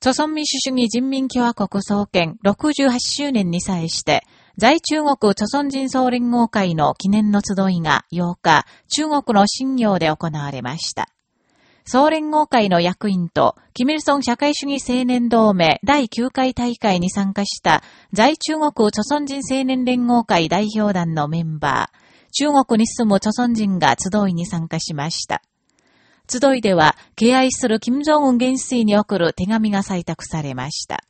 朝鮮民主主義人民共和国創建68周年に際して、在中国朝鮮人総連合会の記念の集いが8日、中国の新業で行われました。総連合会の役員と、キミルソン社会主義青年同盟第9回大会に参加した在中国朝鮮人青年連合会代表団のメンバー、中国に住む朝鮮人が集いに参加しました。集いでは、敬愛する金正恩元帥に送る手紙が採択されました。